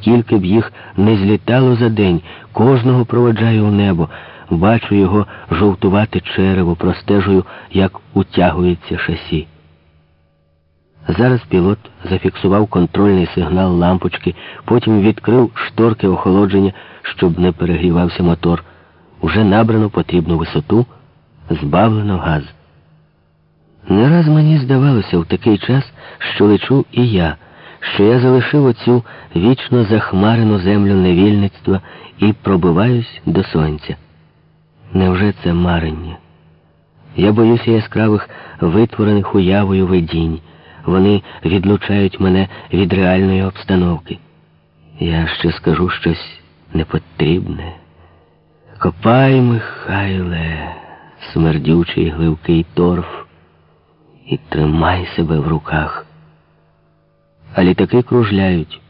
скільки б їх не злітало за день, кожного проводжаю у небо, бачу його жовтувати черево, простежую, як утягується шасі. Зараз пілот зафіксував контрольний сигнал лампочки, потім відкрив шторки охолодження, щоб не перегрівався мотор. Уже набрано потрібну висоту, збавлено газ. Не раз мені здавалося в такий час, що лечу і я, що я залишив оцю вічно захмарену землю невільництва і пробиваюсь до сонця. Невже це марення? Я боюся яскравих витворених уявою видінь. Вони відлучають мене від реальної обстановки. Я ще скажу щось непотрібне. Копай, Михайле, смердючий гливкий торф, і тримай себе в руках. А літаки кружляють.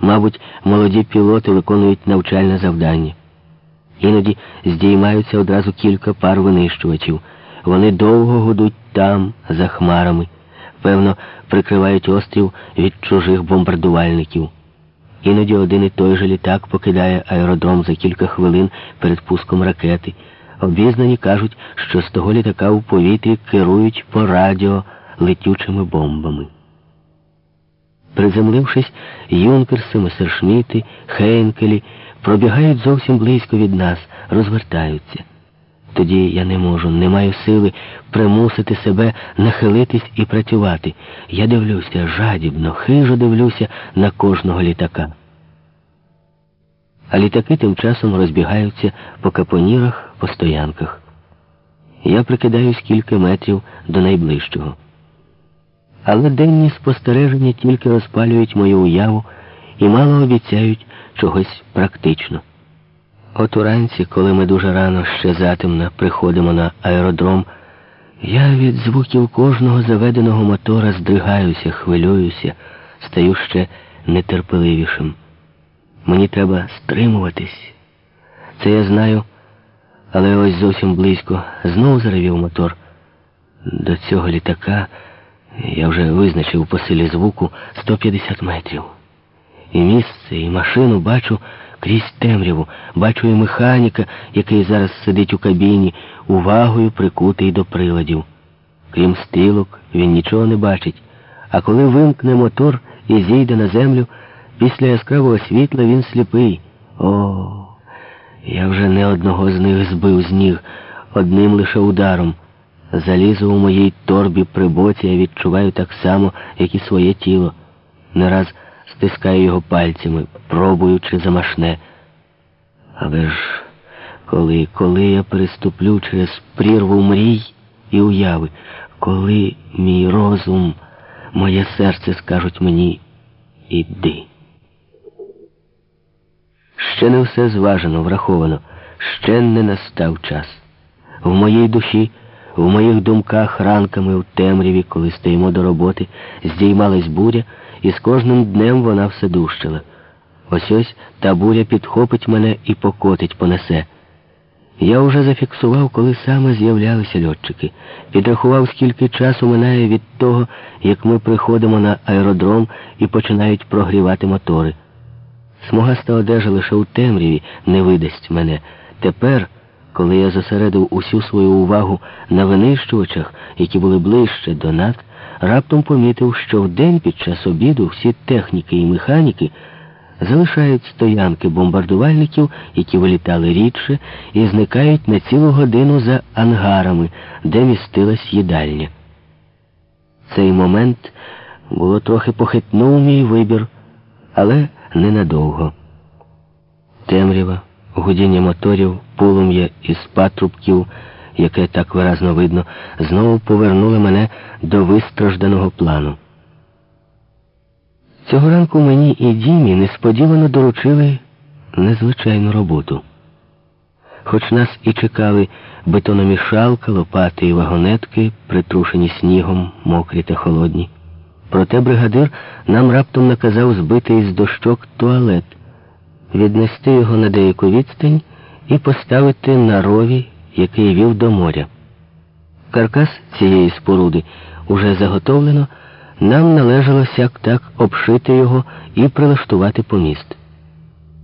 Мабуть, молоді пілоти виконують навчальне завдання. Іноді здіймаються одразу кілька пар винищувачів. Вони довго гудуть там, за хмарами. Певно, прикривають острів від чужих бомбардувальників. Іноді один і той же літак покидає аеродром за кілька хвилин перед пуском ракети. Обізнані кажуть, що з того літака у повітрі керують по радіо летючими бомбами. Приземлившись, юнкерси, месершміти, хейнкелі пробігають зовсім близько від нас, розвертаються. Тоді я не можу, не маю сили примусити себе нахилитись і працювати. Я дивлюся жадібно, хижо дивлюся на кожного літака. А літаки тим часом розбігаються по капонірах, по стоянках. Я прикидаюсь кілька метрів до найближчого. Але денні спостереження тільки розпалюють мою уяву і мало обіцяють чогось практично. От уранці, коли ми дуже рано ще затемно приходимо на аеродром, я від звуків кожного заведеного мотора здригаюся, хвилююся, стаю ще нетерпеливішим. Мені треба стримуватись. Це я знаю, але ось зовсім близько знову заревів мотор. До цього літака я вже визначив по силі звуку 150 метрів. І місце, і машину бачу крізь темряву, бачу і механіка, який зараз сидить у кабіні, увагою прикутий до приладів. Крім стрілок, він нічого не бачить. А коли вимкне мотор і зійде на землю, після яскравого світла він сліпий. О, я вже не одного з них збив з ніг, одним лише ударом. Залізо у моїй торбі при боці я відчуваю так само, як і своє тіло. Не раз стискаю його пальцями, пробуючи замашне. Але ж коли, коли я переступлю через прірву мрій і уяви, коли мій розум, моє серце скажуть мені іди. Ще не все зважено, враховано, ще не настав час. В моїй душі, в моїх думках ранками в темряві, коли стоїмо до роботи, здіймалась буря і з кожним днем вона все дужчала. Ось ось та буря підхопить мене і покотить, понесе. Я вже зафіксував, коли саме з'являлися льотчики. Підрахував, скільки часу минає від того, як ми приходимо на аеродром і починають прогрівати мотори. Смугаста одежа лише у темряві не видасть мене. Тепер, коли я зосередив усю свою увагу на винищувачах, які були ближче до нас, раптом помітив, що вдень під час обіду всі техніки і механіки залишають стоянки бомбардувальників, які вилітали рідше, і зникають на цілу годину за ангарами, де містилась їдальня. Цей момент було трохи похитнув мій вибір, але ненадовго. Темрява, гудіння моторів, полум'я із патрубків – яке так виразно видно, знову повернуло мене до вистражданого плану. Цього ранку мені і Дімі несподівано доручили незвичайну роботу. Хоч нас і чекали бетономішалка, лопати і вагонетки, притрушені снігом, мокрі та холодні. Проте бригадир нам раптом наказав збити із дощок туалет, віднести його на деяку відстань і поставити на рові який вів до моря. Каркас цієї споруди уже заготовлено, нам належало сяк так обшити його і прилаштувати поміст.